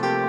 News.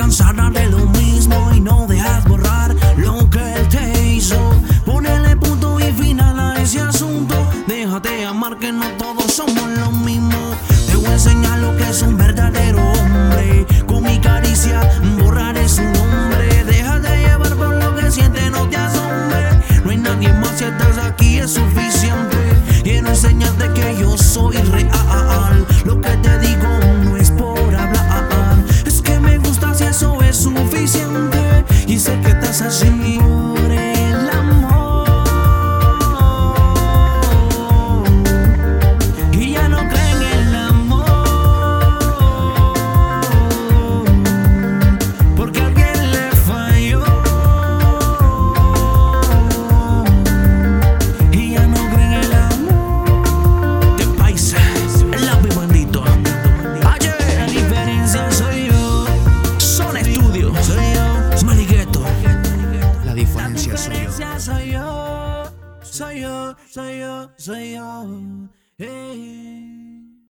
cansará de lo mismo y no dejas borrar lo que él te hizo. Ponele punto y final a ese asunto. Déjate amar que no todo diferencia soy yo. Soy yo, soy yo, soy yo, soy yo. Hey.